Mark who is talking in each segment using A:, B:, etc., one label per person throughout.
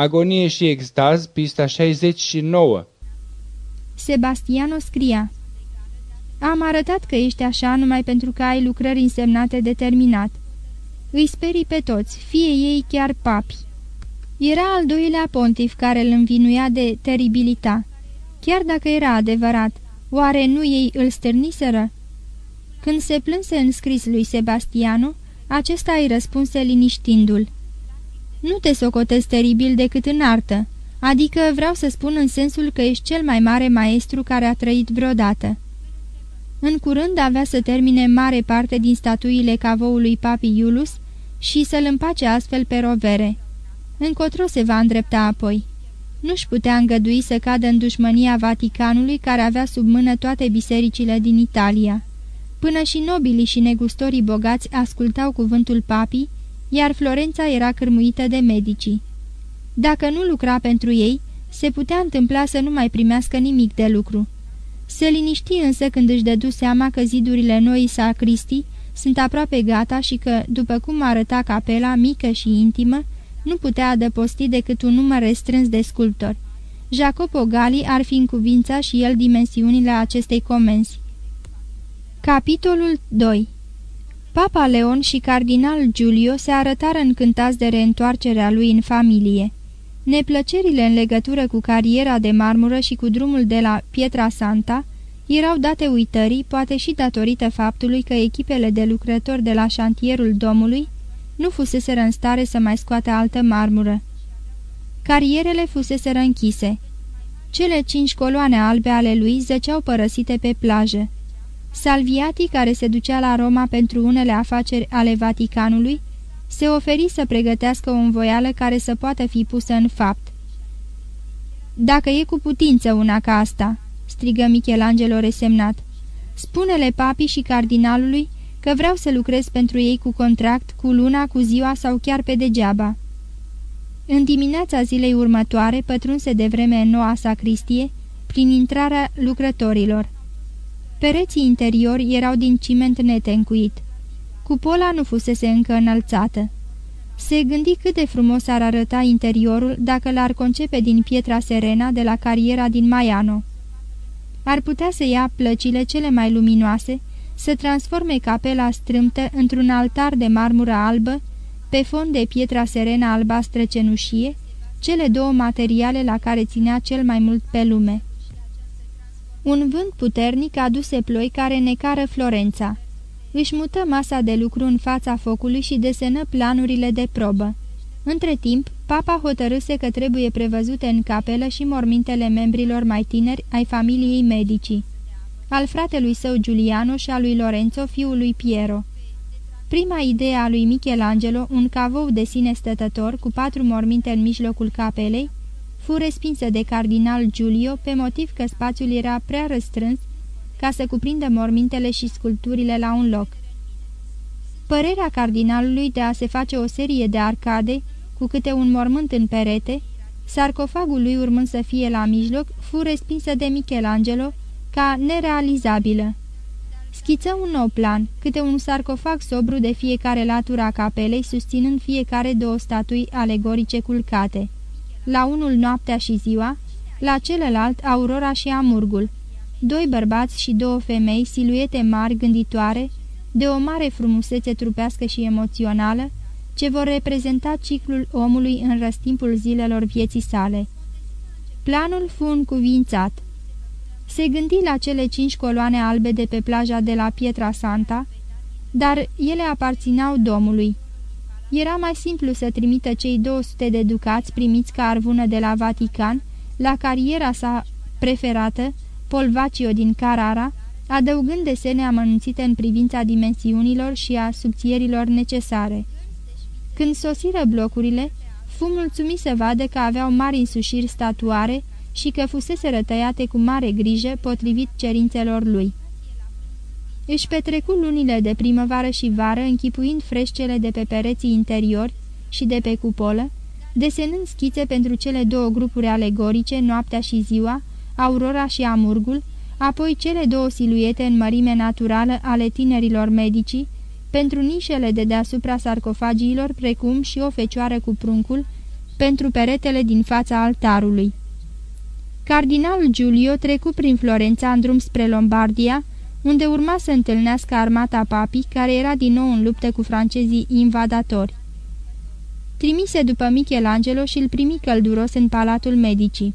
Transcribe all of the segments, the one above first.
A: Agonie și extaz, pista 69
B: Sebastiano scria Am arătat că ești așa numai pentru că ai lucrări însemnate determinat. Îi sperii pe toți, fie ei chiar papi. Era al doilea pontif care îl învinuia de teribilita. Chiar dacă era adevărat, oare nu ei îl stârniseră? Când se plânse în scris lui Sebastiano, acesta îi răspunse liniștindu-l. Nu te socotezi teribil decât în artă, adică vreau să spun în sensul că ești cel mai mare maestru care a trăit vreodată. În curând avea să termine mare parte din statuile cavoului papi Iulus și să-l împace astfel pe rovere. Încotro se va îndrepta apoi. Nu-și putea îngădui să cadă în dușmănia Vaticanului care avea sub mână toate bisericile din Italia. Până și nobilii și negustorii bogați ascultau cuvântul papii, iar Florența era cârmuită de medicii. Dacă nu lucra pentru ei, se putea întâmpla să nu mai primească nimic de lucru. Se liniști însă când își dădu seama că zidurile noii sacristii sunt aproape gata și că, după cum arăta capela, mică și intimă, nu putea adăposti decât un număr restrâns de sculptori. Jacopo Gali ar fi cuvința și el dimensiunile acestei comenzi. Capitolul 2 Papa Leon și cardinal Giulio se arătară încântați de reîntoarcerea lui în familie. Neplăcerile în legătură cu cariera de marmură și cu drumul de la Pietra Santa erau date uitării, poate și datorită faptului că echipele de lucrători de la șantierul domului nu fuseseră în stare să mai scoată altă marmură. Carierele fuseseră închise. Cele cinci coloane albe ale lui zăceau părăsite pe plajă. Salviati, care se ducea la Roma pentru unele afaceri ale Vaticanului, se oferi să pregătească o învoială care să poată fi pusă în fapt. Dacă e cu putință una ca asta," strigă Michelangelo resemnat, spune-le papii și cardinalului că vreau să lucrez pentru ei cu contract, cu luna, cu ziua sau chiar pe degeaba." În dimineața zilei următoare pătrunse de vreme în noua sacristie, prin intrarea lucrătorilor. Pereții interiori erau din ciment netencuit. Cupola nu fusese încă înălțată. Se gândi cât de frumos ar arăta interiorul dacă l-ar concepe din pietra serena de la cariera din Maiano. Ar putea să ia plăcile cele mai luminoase, să transforme capela strâmtă într-un altar de marmură albă, pe fond de pietra serena albastră cenușie, cele două materiale la care ținea cel mai mult pe lume. Un vânt puternic aduse ploi care necară Florența. Își mută masa de lucru în fața focului și desenă planurile de probă. Între timp, papa hotărâse că trebuie prevăzute în capelă și mormintele membrilor mai tineri ai familiei medicii, al fratelui său Giuliano și al lui Lorenzo, fiul lui Piero. Prima idee a lui Michelangelo, un cavou de sine stătător cu patru morminte în mijlocul capelei, fu respinsă de cardinal Giulio pe motiv că spațiul era prea răstrâns ca să cuprindă mormintele și sculpturile la un loc. Părerea cardinalului de a se face o serie de arcade cu câte un mormânt în perete, sarcofagul lui urmând să fie la mijloc, fu respinsă de Michelangelo ca nerealizabilă. Schiță un nou plan, câte un sarcofag sobru de fiecare latură a capelei, susținând fiecare două statui alegorice culcate la unul noaptea și ziua, la celălalt aurora și amurgul. Doi bărbați și două femei, siluete mari, gânditoare, de o mare frumusețe trupească și emoțională, ce vor reprezenta ciclul omului în răstimpul zilelor vieții sale. Planul fu încuvințat. Se gândi la cele cinci coloane albe de pe plaja de la Pietra Santa, dar ele aparțineau domului. Era mai simplu să trimită cei 200 de ducați primiți ca arvună de la Vatican la cariera sa preferată, Polvacio din Carara, adăugând desene amănunțite în privința dimensiunilor și a subțierilor necesare. Când sosiră blocurile, fu mulțumit să vadă că aveau mari însușiri statuare și că fusese rătăiate cu mare grijă potrivit cerințelor lui. Își petrecu lunile de primăvară și vară închipuind freșcele de pe pereții interiori și de pe cupolă, desenând schițe pentru cele două grupuri alegorice, noaptea și ziua, aurora și amurgul, apoi cele două siluete în mărime naturală ale tinerilor medicii, pentru nișele de deasupra sarcofagiilor, precum și o fecioară cu pruncul, pentru peretele din fața altarului. Cardinalul Giulio trecu prin Florența în drum spre Lombardia, unde urma să întâlnească armata papii, care era din nou în luptă cu francezii invadatori. Trimise după Michelangelo și îl primi călduros în Palatul Medicii.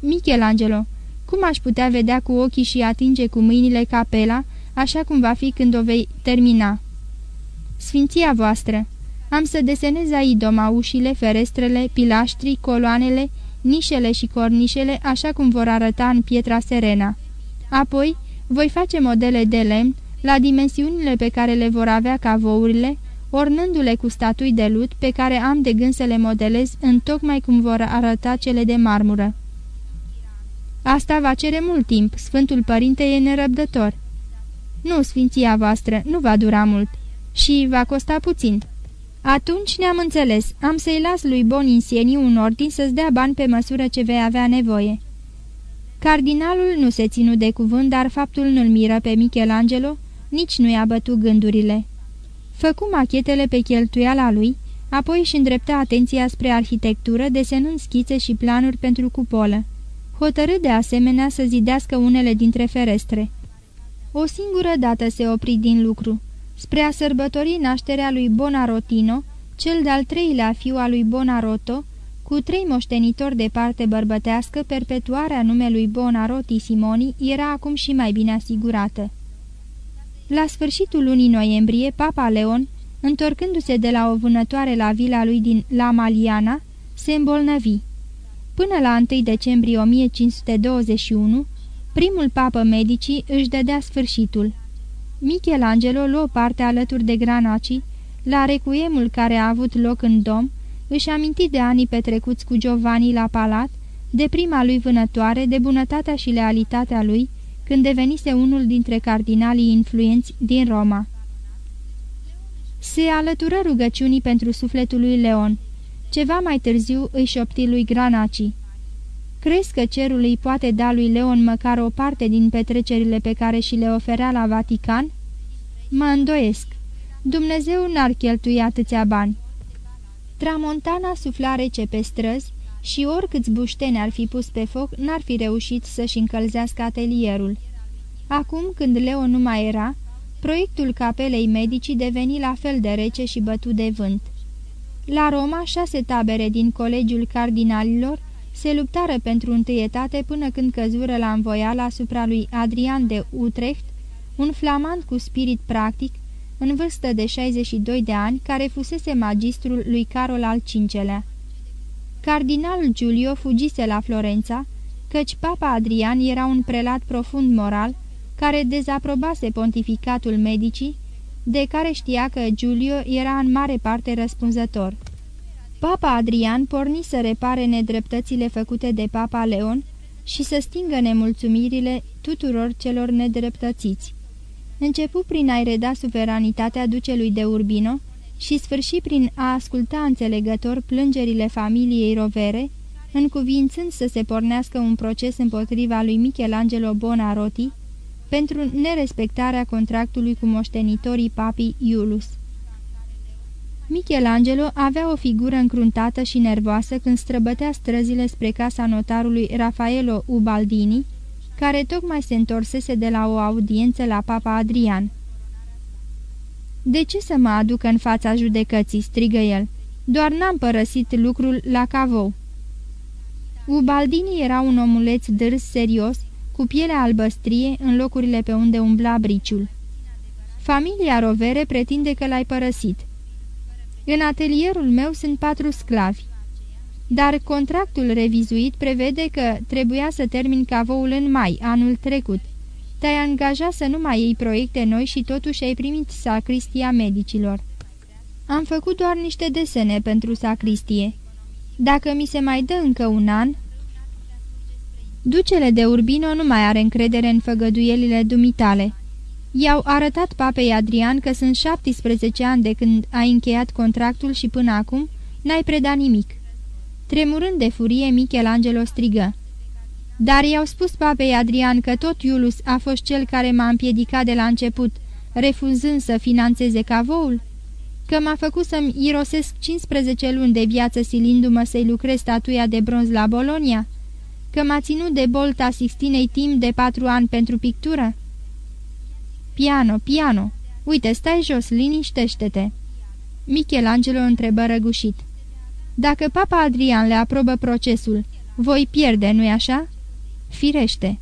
B: Michelangelo, cum aș putea vedea cu ochii și atinge cu mâinile capela, așa cum va fi când o vei termina?" Sfinția voastră, am să desenez aidoma ușile, ferestrele, pilaștrii, coloanele, nișele și cornișele, așa cum vor arăta în pietra serena. Apoi, voi face modele de lemn, la dimensiunile pe care le vor avea cavourile, ornându-le cu statui de lut pe care am de gând să le modelez în tocmai cum vor arăta cele de marmură. Asta va cere mult timp, Sfântul Părinte e nerăbdător. Nu, sfinția voastră, nu va dura mult. Și va costa puțin. Atunci ne-am înțeles, am să-i las lui Boninsieni un ordin să-ți dea bani pe măsură ce vei avea nevoie. Cardinalul nu se ținu de cuvânt, dar faptul nu-l miră pe Michelangelo, nici nu i-a bătut gândurile. Făcu machetele pe cheltuiala lui, apoi își îndrepta atenția spre arhitectură, desenând schițe și planuri pentru cupolă. Hotărât de asemenea să zidească unele dintre ferestre. O singură dată se opri din lucru spre a sărbători nașterea lui Bonarotino, cel de-al treilea fiu al lui Bonaroto, cu trei moștenitori de parte bărbătească, perpetuarea numelui Bonaroti Simoni era acum și mai bine asigurată. La sfârșitul lunii noiembrie, Papa Leon, întorcându-se de la o vânătoare la vila lui din La Maliana, se îmbolnăvi. Până la 1 decembrie 1521, primul papă medicii își dădea sfârșitul. Michelangelo luă parte alături de Granaci la recuiemul care a avut loc în dom, își aminti de anii petrecuți cu Giovanni la palat, de prima lui vânătoare, de bunătatea și lealitatea lui, când devenise unul dintre cardinalii influenți din Roma. Se alătură rugăciunii pentru sufletul lui Leon. Ceva mai târziu îi șopti lui Granaci. Crezi că cerul îi poate da lui Leon măcar o parte din petrecerile pe care și le oferea la Vatican? Mă îndoiesc. Dumnezeu n-ar cheltui atâția bani. Tramontana sufla rece pe străzi și oricâți bușteni ar fi pus pe foc, n-ar fi reușit să-și încălzească atelierul. Acum, când Leon nu mai era, proiectul capelei medicii deveni la fel de rece și bătut de vânt. La Roma, șase tabere din Colegiul Cardinalilor se luptară pentru întâietate până când căzură la învoială asupra lui Adrian de Utrecht, un flamand cu spirit practic, în vârstă de 62 de ani, care fusese magistrul lui Carol al V-lea. Cardinalul Giulio fugise la Florența, căci papa Adrian era un prelat profund moral, care dezaprobase pontificatul medicii, de care știa că Giulio era în mare parte răspunzător. Papa Adrian porni să repare nedreptățile făcute de Papa Leon și să stingă nemulțumirile tuturor celor nedreptățiți. Începu prin a-i reda suveranitatea ducelui de Urbino și sfârși prin a asculta înțelegător plângerile familiei Rovere, încuvințând să se pornească un proces împotriva lui Michelangelo Bonarotti pentru nerespectarea contractului cu moștenitorii papii Iulus. Michelangelo avea o figură încruntată și nervoasă când străbătea străzile spre casa notarului Raffaello Ubaldini, care tocmai se întorsese de la o audiență la Papa Adrian. De ce să mă aduc în fața judecății?" strigă el. Doar n-am părăsit lucrul la cavou." Ubaldini era un omuleț dârs serios, cu pielea albăstrie în locurile pe unde umbla briciul. Familia Rovere pretinde că l-ai părăsit." În atelierul meu sunt patru sclavi. Dar contractul revizuit prevede că trebuia să termin cavoul în mai, anul trecut. Te-ai angajat să nu mai iei proiecte noi și totuși ai primit sacristia medicilor. Am făcut doar niște desene pentru sacristie. Dacă mi se mai dă încă un an... Ducele de Urbino nu mai are încredere în făgăduielile dumitale. I-au arătat papei Adrian că sunt 17 ani de când ai încheiat contractul și până acum n-ai predat nimic. Tremurând de furie, Michelangelo strigă. Dar i-au spus papei Adrian că tot Iulus a fost cel care m-a împiedicat de la început, refuzând să financeze cavoul? că m-a făcut să-mi irosesc 15 luni de viață silindu-mă să-i lucrez statuia de bronz la Bolonia? Că m-a ținut de bolta Sixtinei timp de patru ani pentru pictură? Piano, piano! Uite, stai jos, liniștește-te!" Michelangelo întrebă răgușit. Dacă papa Adrian le aprobă procesul, voi pierde, nu-i așa?" Firește."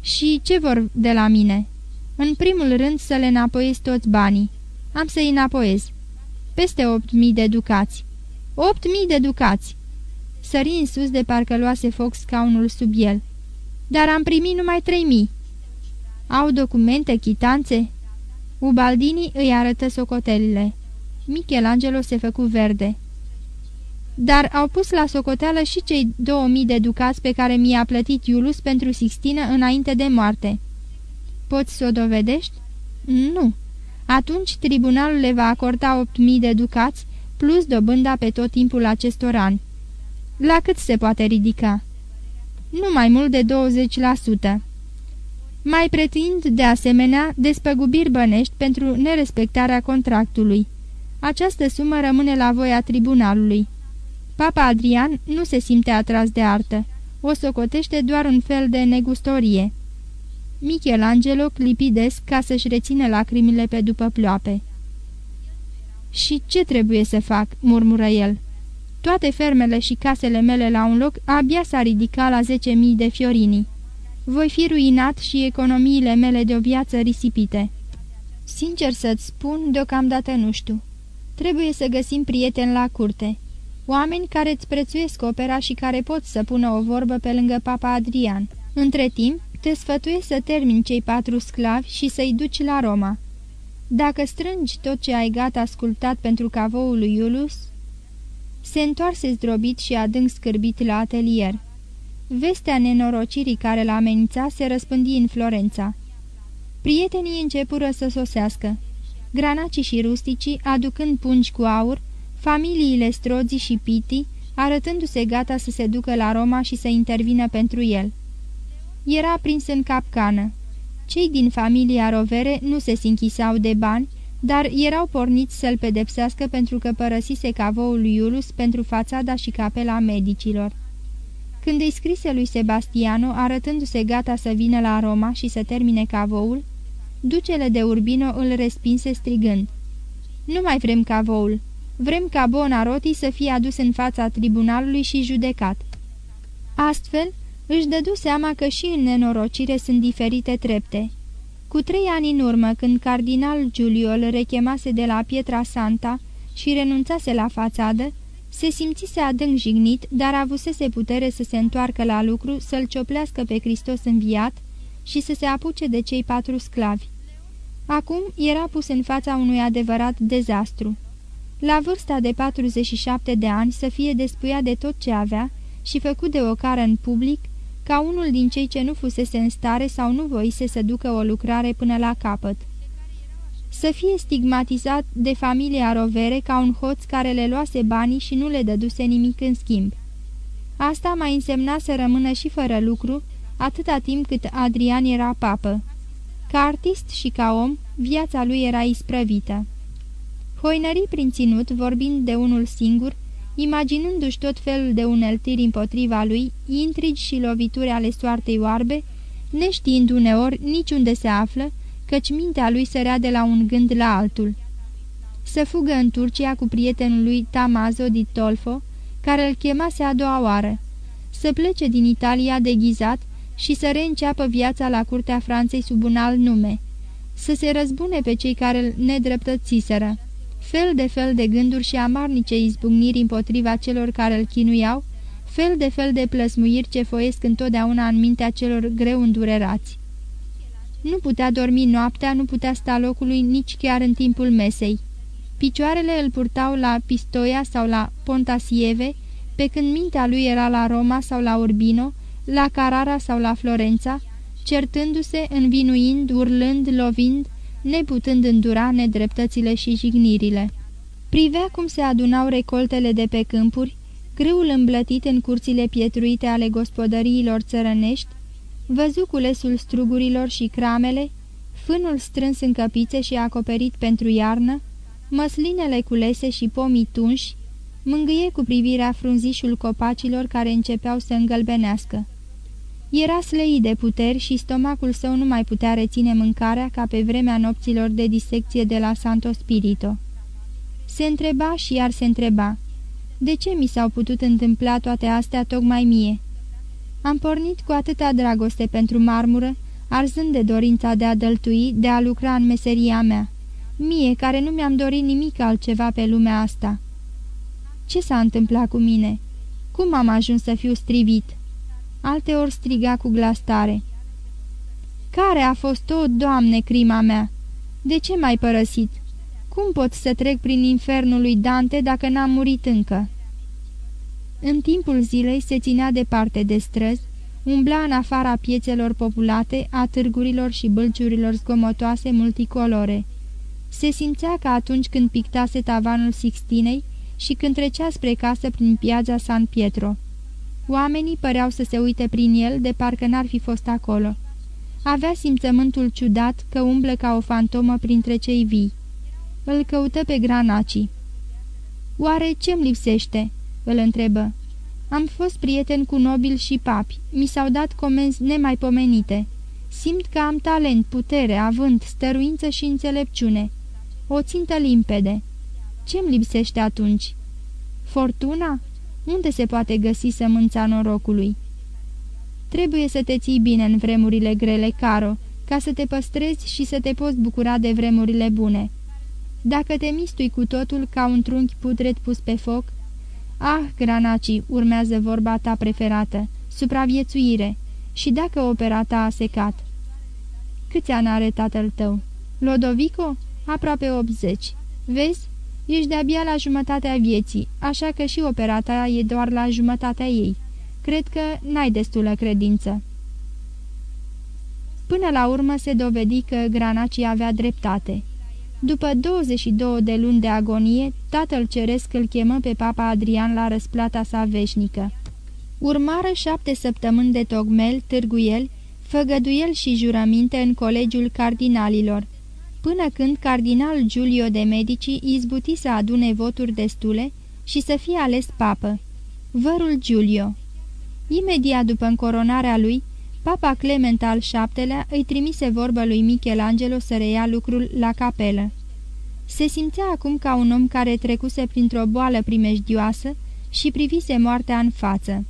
B: Și ce vor de la mine?" În primul rând să le înapoiez toți banii. Am să-i înapoiez. Peste opt mii de ducați. Opt mii de ducați!" Sări în sus de parcă luase foc scaunul sub el. Dar am primit numai trei mii." Au documente, chitanțe?" Ubaldini îi arătă socotelile. Michelangelo se făcu verde. Dar au pus la socoteală și cei două mii de ducați pe care mi-a plătit Iulus pentru Sixtină înainte de moarte. Poți să o dovedești? Nu. Atunci tribunalul le va acorda opt mii de ducați plus dobânda pe tot timpul acestor ani. La cât se poate ridica? Nu mai mult de 20%. Mai pretind, de asemenea, despăgubiri bănești pentru nerespectarea contractului. Această sumă rămâne la voia tribunalului. Papa Adrian nu se simte atras de artă. O socotește doar un fel de negustorie. Michelangelo clipi des ca să-și rețină lacrimile pe după ploape. Și ce trebuie să fac?" murmură el. Toate fermele și casele mele la un loc abia s-a ridicat la zece mii de fiorini. Voi fi ruinat și economiile mele de o viață risipite. Sincer să-ți spun, deocamdată nu știu. Trebuie să găsim prieteni la curte. Oameni care îți prețuiesc opera și care pot să pună o vorbă pe lângă papa Adrian. Între timp, te sfătuiesc să termini cei patru sclavi și să-i duci la Roma. Dacă strângi tot ce ai gata sculptat pentru cavoul lui Iulus... Se întoarse zdrobit și adânc scârbit la atelier. Vestea nenorocirii care l-a amenințat se răspândi în Florența. Prietenii începură să sosească. Granacii și rusticii, aducând pungi cu aur, familiile Strozi și Piti, arătându-se gata să se ducă la Roma și să intervină pentru el. Era prins în capcană. Cei din familia Rovere nu se sinchisau de bani, dar erau porniți să-l pedepsească pentru că părăsise cavoul lui Iulus pentru fațada și capela medicilor. Când îi scrise lui Sebastiano, arătându-se gata să vină la Roma și să termine cavoul, ducele de Urbino îl respinse strigând. Nu mai vrem cavoul. Vrem ca Bonaroti să fie adus în fața tribunalului și judecat." Astfel, își dădu seama că și în nenorocire sunt diferite trepte. Cu trei ani în urmă, când cardinal Giulio îl rechemase de la Pietra Santa și renunțase la fațadă, se simțise adânc jignit, dar avusese putere să se întoarcă la lucru, să-l cioplească pe Hristos înviat și să se apuce de cei patru sclavi. Acum era pus în fața unui adevărat dezastru. La vârsta de 47 de ani să fie despuiat de tot ce avea și făcut de o cară în public, ca unul din cei ce nu fusese în stare sau nu voise să ducă o lucrare până la capăt. Să fie stigmatizat de familia Rovere ca un hoț care le luase banii și nu le dăduse nimic în schimb. Asta mai însemna să rămână și fără lucru, atâta timp cât Adrian era papă. Ca artist și ca om, viața lui era isprăvită. Hoinării prin ținut, vorbind de unul singur, imaginându-și tot felul de uneltiri împotriva lui, intrigi și lovituri ale soartei oarbe, neștiind uneori niciunde se află, căci mintea lui sărea de la un gând la altul. Să fugă în Turcia cu prietenul lui Tamazo di Tolfo, care îl chemase a doua oară, să plece din Italia deghizat și să reînceapă viața la curtea Franței sub un alt nume, să se răzbune pe cei care îl nedreptățiseră fel de fel de gânduri și amarnice izbucniri împotriva celor care îl chinuiau, fel de fel de plăsmuiri ce foiesc întotdeauna în mintea celor greu îndurerați. Nu putea dormi noaptea, nu putea sta locului nici chiar în timpul mesei. Picioarele îl purtau la Pistoia sau la Pontasieve, pe când mintea lui era la Roma sau la Urbino, la Carara sau la Florența, certându-se, învinuind, urlând, lovind, neputând îndura nedreptățile și jignirile. Privea cum se adunau recoltele de pe câmpuri, grâul îmblătit în curțile pietruite ale gospodăriilor țărănești, văzu culesul strugurilor și cramele, fânul strâns în căpițe și acoperit pentru iarnă, Măslinele culese și pomii tunși mângâie cu privirea frunzișul copacilor care începeau să îngălbenească. Era slăit de puteri și stomacul său nu mai putea reține mâncarea ca pe vremea nopților de disecție de la Santo Spirito. Se întreba și iar se întreba, de ce mi s-au putut întâmpla toate astea tocmai mie? Am pornit cu atâta dragoste pentru marmură, arzând de dorința de a dăltui, de a lucra în meseria mea. Mie, care nu mi-am dorit nimic altceva pe lumea asta. Ce s-a întâmplat cu mine? Cum am ajuns să fiu strivit?" Alteori striga cu glas tare. Care a fost o, Doamne, crima mea? De ce m-ai părăsit? Cum pot să trec prin infernul lui Dante dacă n-am murit încă?" În timpul zilei se ținea departe de străzi, umbla în afara piețelor populate, a târgurilor și bălciurilor zgomotoase multicolore. Se simțea ca atunci când pictase tavanul Sixtinei și când trecea spre casă prin piața San Pietro. Oamenii păreau să se uite prin el de parcă n-ar fi fost acolo. Avea simțământul ciudat că umblă ca o fantomă printre cei vii. Îl căută pe Granaci. Oare ce-mi lipsește?" îl întrebă. Am fost prieten cu nobili și papi. Mi s-au dat comenzi nemaipomenite. Simt că am talent, putere, avânt, stăruință și înțelepciune. O țintă limpede. Ce-mi lipsește atunci? Fortuna? Unde se poate găsi sămânța norocului? Trebuie să te ții bine în vremurile grele, Caro, ca să te păstrezi și să te poți bucura de vremurile bune. Dacă te mistui cu totul ca un trunchi pudret pus pe foc, Ah, Granaci, urmează vorba ta preferată, supraviețuire, și dacă opera ta a secat. Câți ani are tatăl tău? Lodovico? Aproape 80. Vezi? Ești de-abia la jumătatea vieții, așa că și opera ta e doar la jumătatea ei. Cred că n-ai destulă credință. Până la urmă se dovedi că Granaci avea dreptate. După 22 de luni de agonie, tatăl ceresc îl chemă pe papa Adrian la răsplata sa veșnică. Urmară șapte săptămâni de togmel, târguieli, făgăduiel și jurăminte în colegiul cardinalilor, până când cardinal Giulio de Medici izbuti să adune voturi destule și să fie ales papă. Vărul Giulio Imediat după încoronarea lui, Papa Clement al VII-lea îi trimise vorbă lui Michelangelo să reia lucrul la capelă. Se simțea acum ca un om care trecuse printr-o boală primejdioasă și privise moartea în față.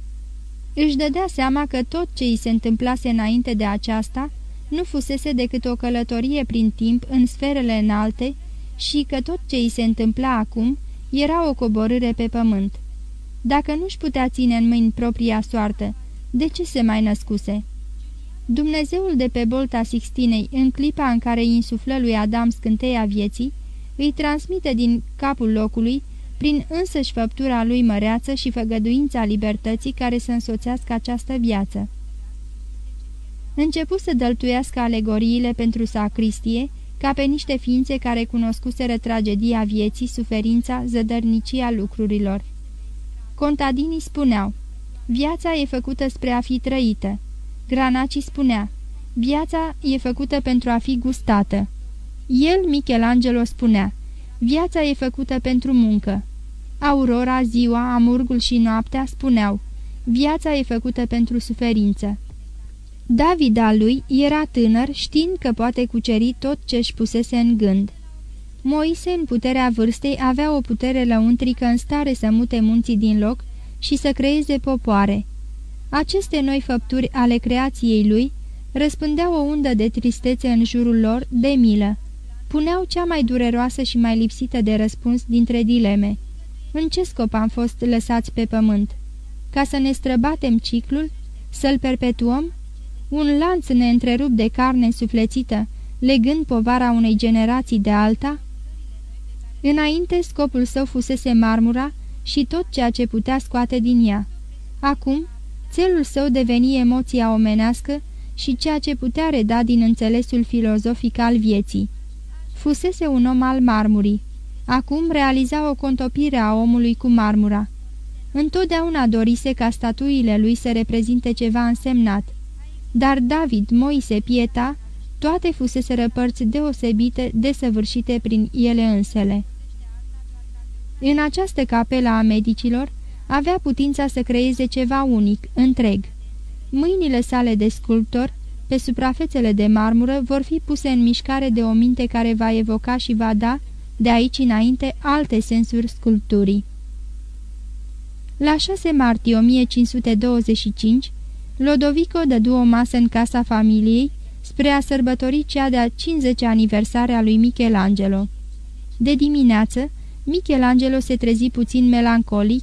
B: Își dădea seama că tot ce îi se întâmplase înainte de aceasta nu fusese decât o călătorie prin timp în sferele înalte și că tot ce îi se întâmpla acum era o coborâre pe pământ. Dacă nu-și putea ține în mâini propria soartă, de ce se mai născuse? Dumnezeul de pe bolta Sixtinei, în clipa în care îi insuflă lui Adam scânteia vieții, îi transmite din capul locului, prin însăși făptura lui măreață și făgăduința libertății care să însoțească această viață. Începu să dăltuiască alegoriile pentru sacristie, ca pe niște ființe care cunoscuseră tragedia vieții, suferința, zădărnicia lucrurilor. Contadinii spuneau, viața e făcută spre a fi trăită. Granaci spunea, viața e făcută pentru a fi gustată. El, Michelangelo, spunea, viața e făcută pentru muncă. Aurora, ziua, amurgul și noaptea spuneau, viața e făcută pentru suferință. David al lui era tânăr știind că poate cuceri tot ce își pusese în gând. Moise, în puterea vârstei, avea o putere lăuntrică în stare să mute munții din loc și să creeze popoare. Aceste noi făpturi ale creației lui răspândeau o undă de tristețe în jurul lor, de milă. Puneau cea mai dureroasă și mai lipsită de răspuns dintre dileme. În ce scop am fost lăsați pe pământ? Ca să ne străbatem ciclul? Să-l perpetuăm? Un lanț neîntrerupt de carne suflețită, legând povara unei generații de alta? Înainte, scopul său fusese marmura și tot ceea ce putea scoate din ea. Acum, Țelul său deveni emoția omenească și ceea ce putea reda din înțelesul filozofic al vieții. Fusese un om al marmurii. Acum realiza o contopire a omului cu marmura. Întotdeauna dorise ca statuile lui să reprezinte ceva însemnat. Dar David, Moise, Pieta, toate fusese părți deosebite, desăvârșite prin ele însele. În această capelă a medicilor avea putința să creeze ceva unic, întreg. Mâinile sale de sculptor, pe suprafețele de marmură, vor fi puse în mișcare de o minte care va evoca și va da, de aici înainte, alte sensuri sculpturii. La 6 martie 1525, Lodovico dădu o masă în casa familiei spre a sărbători cea de-a 50 aniversare a lui Michelangelo. De dimineață, Michelangelo se trezi puțin melancolic,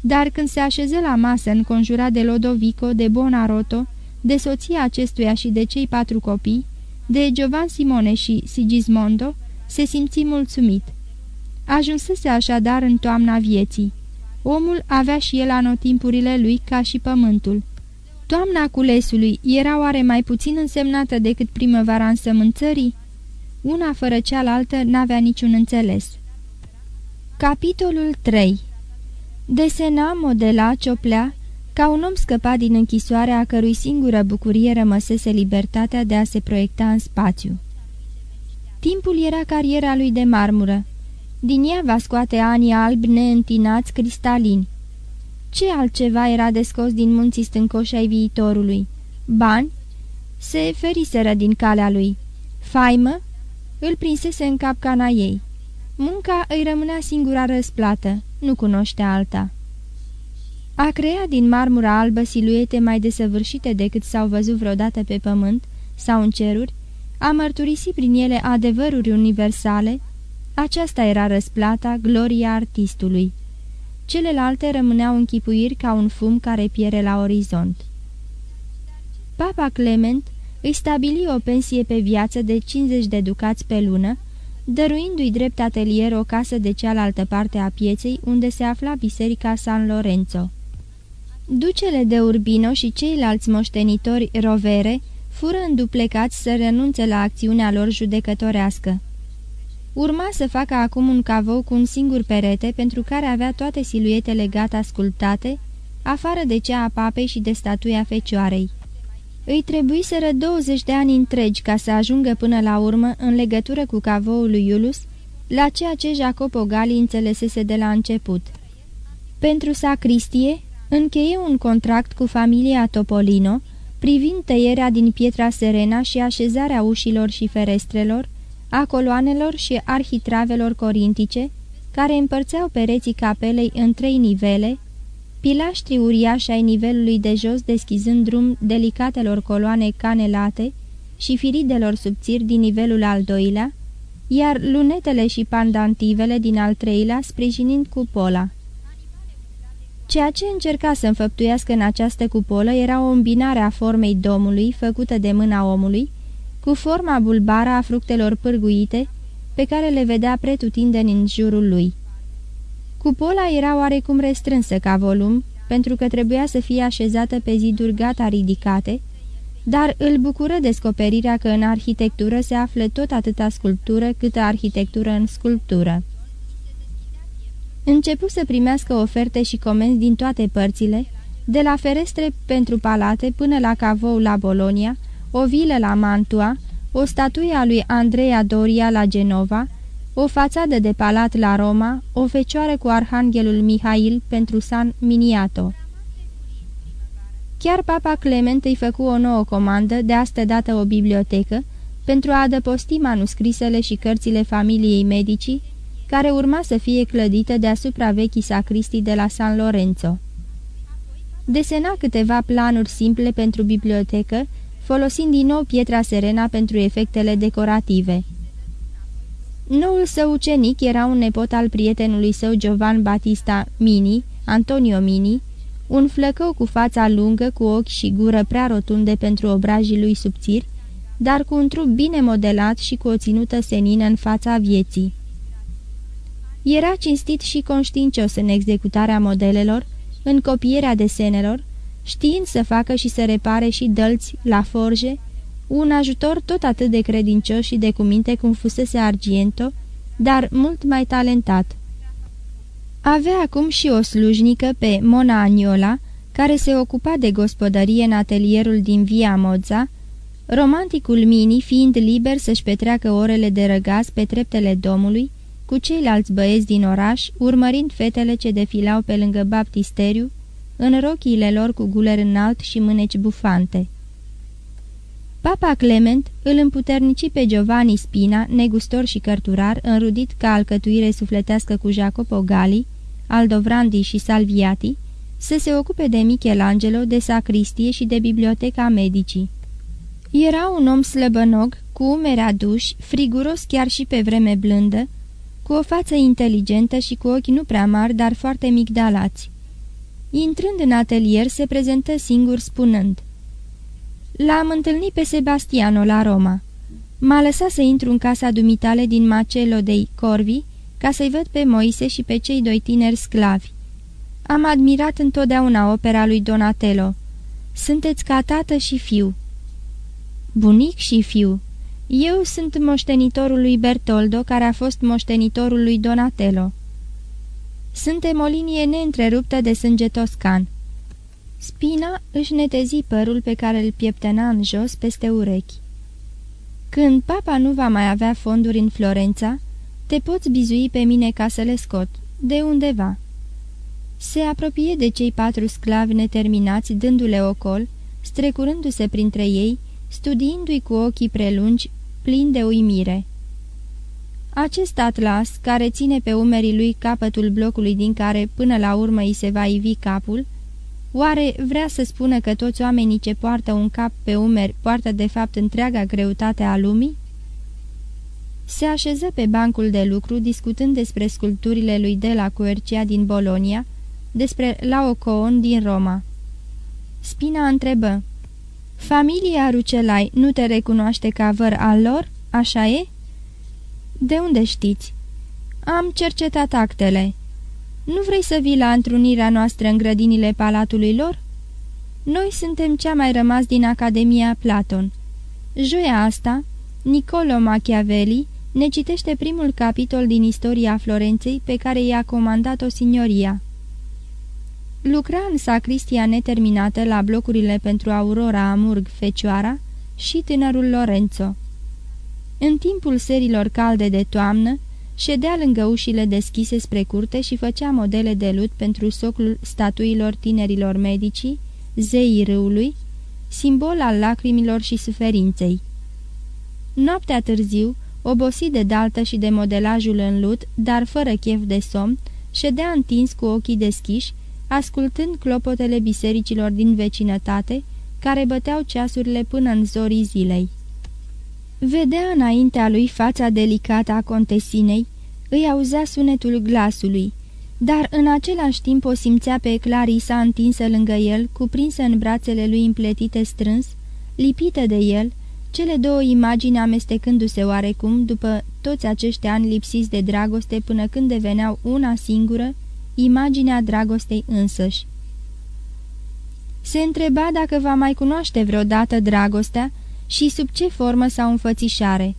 B: dar când se așeză la masă înconjurat de Lodovico, de Bonaroto, de soția acestuia și de cei patru copii, de Giovan Simone și Sigismondo, se simți mulțumit. Ajunsese așadar în toamna vieții. Omul avea și el anotimpurile lui ca și pământul. Toamna culesului era oare mai puțin însemnată decât primăvara însămânțării? Una fără cealaltă n-avea niciun înțeles. Capitolul 3 Desena, modela, cioplea, ca un om scăpat din închisoarea a cărui singură bucurie rămăsese libertatea de a se proiecta în spațiu. Timpul era cariera lui de marmură. Din ea va scoate anii albi neîntinați cristalini. Ce altceva era de scos din munții stâncoși ai viitorului? Bani? Se feriseră din calea lui. Faimă? Îl prinsese în capcana ei. Munca îi rămânea singura răsplată, nu cunoște alta. A crea din marmura albă siluete mai desăvârșite decât s-au văzut vreodată pe pământ sau în ceruri, a mărturisi prin ele adevăruri universale, aceasta era răsplata, gloria artistului. Celelalte rămâneau închipuiri ca un fum care piere la orizont. Papa Clement îi stabili o pensie pe viață de 50 de ducați pe lună, dăruindu-i drept atelier o casă de cealaltă parte a pieței, unde se afla biserica San Lorenzo. Ducele de Urbino și ceilalți moștenitori rovere fură înduplecați să renunțe la acțiunea lor judecătorească. Urma să facă acum un cavou cu un singur perete pentru care avea toate siluetele gata sculptate, afară de cea a papei și de statuia fecioarei. Îi trebuie să 20 de ani întregi ca să ajungă până la urmă în legătură cu cavoul lui Iulus, la ceea ce Jacob Ogali înțelesese de la început. Pentru sacristie, încheie un contract cu familia Topolino, privind tăierea din pietra serena și așezarea ușilor și ferestrelor, a coloanelor și arhitravelor corintice, care împărțeau pereții capelei în trei nivele, pilaștri uriași ai nivelului de jos deschizând drum delicatelor coloane canelate și firidelor subțiri din nivelul al doilea, iar lunetele și pandantivele din al treilea sprijinind cupola. Ceea ce încerca să înfăptuiască în această cupolă era o îmbinare a formei domului, făcută de mâna omului, cu forma bulbară a fructelor pârguite, pe care le vedea pretutindeni în jurul lui. Cupola era oarecum restrânsă ca volum, pentru că trebuia să fie așezată pe ziduri gata ridicate, dar îl bucură descoperirea că în arhitectură se află tot atâta sculptură câtă arhitectură în sculptură. Începu să primească oferte și comenzi din toate părțile, de la ferestre pentru palate până la cavou la Bolonia, o vilă la Mantua, o statuie a lui Andrea Doria la Genova, o fațadă de palat la Roma, o fecioară cu arhanghelul Mihail pentru San Miniato. Chiar papa Clement îi făcu o nouă comandă, de astă dată o bibliotecă, pentru a adăposti manuscrisele și cărțile familiei medicii, care urma să fie clădită deasupra vechii sacristii de la San Lorenzo. Desena câteva planuri simple pentru bibliotecă, folosind din nou pietra serena pentru efectele decorative. Noul său ucenic era un nepot al prietenului său Giovan Batista Mini, Antonio Mini, un flăcău cu fața lungă, cu ochi și gură prea rotunde pentru obrajii lui subțiri, dar cu un trup bine modelat și cu o ținută senină în fața vieții. Era cinstit și conștiincios în executarea modelelor, în copierea desenelor, știind să facă și să repare și dălți la forje, un ajutor tot atât de credincios și de cuminte cum fusese Argento, dar mult mai talentat. Avea acum și o slujnică pe Mona Agnola, care se ocupa de gospodărie în atelierul din Via Moza, romanticul Mini fiind liber să-și petreacă orele de răgaz pe treptele domului, cu ceilalți băieți din oraș, urmărind fetele ce defilau pe lângă baptisteriu, în rochiile lor cu guler înalt și mâneci bufante. Papa Clement îl împuternici pe Giovanni Spina, negustor și cărturar, înrudit ca alcătuire sufletească cu Jacopo Gali, Aldovrandi și Salviati, să se ocupe de Michelangelo, de sacristie și de biblioteca medicii. Era un om slăbănog, cu umeri aduși, friguros chiar și pe vreme blândă, cu o față inteligentă și cu ochi nu prea mari, dar foarte migdalați. Intrând în atelier, se prezentă singur spunând L-am întâlnit pe Sebastiano la Roma. M-a lăsat să intru în casa dumitale din Macello dei Corvi ca să-i văd pe Moise și pe cei doi tineri sclavi. Am admirat întotdeauna opera lui Donatello. Sunteți ca tată și fiu." Bunic și fiu. Eu sunt moștenitorul lui Bertoldo, care a fost moștenitorul lui Donatello." Suntem o linie neîntreruptă de sânge toscan." Spina își netezi părul pe care îl pieptena în jos peste urechi. Când papa nu va mai avea fonduri în Florența, te poți bizui pe mine ca să le scot, de undeva." Se apropie de cei patru sclavi neterminați, dându-le ocol, strecurându-se printre ei, studiindu-i cu ochii prelungi, plini de uimire. Acest atlas, care ține pe umerii lui capătul blocului din care până la urmă îi se va ivi capul, oare vrea să spună că toți oamenii ce poartă un cap pe umeri poartă de fapt întreaga greutate a lumii? Se așeză pe bancul de lucru discutând despre sculpturile lui de la Quercia din Bolonia, despre Laocoon din Roma. Spina întrebă, Familia Rucelai nu te recunoaște ca văr al lor, așa e?" De unde știți?" Am cercetat actele. Nu vrei să vii la întrunirea noastră în grădinile palatului lor?" Noi suntem cea mai rămas din Academia Platon. Joia asta, Nicolo Machiavelli ne citește primul capitol din istoria Florenței pe care i-a comandat-o signoria. Lucra în sacristia neterminată la blocurile pentru Aurora Amurg Fecioara și tânărul Lorenzo. În timpul serilor calde de toamnă, ședea lângă ușile deschise spre curte și făcea modele de lut pentru soclul statuilor tinerilor medicii, zeii râului, simbol al lacrimilor și suferinței. Noaptea târziu, obosit de daltă și de modelajul în lut, dar fără chef de somn, ședea întins cu ochii deschiși, ascultând clopotele bisericilor din vecinătate, care băteau ceasurile până în zorii zilei. Vedea înaintea lui fața delicată a contesinei, îi auzea sunetul glasului, dar în același timp o simțea pe Clarisa întinsă lângă el, cuprinsă în brațele lui împletite strâns, lipită de el, cele două imagini amestecându-se oarecum după toți acești ani lipsiți de dragoste până când deveneau una singură, imaginea dragostei însăși. Se întreba dacă va mai cunoaște vreodată dragostea și sub ce formă sau înfățișare,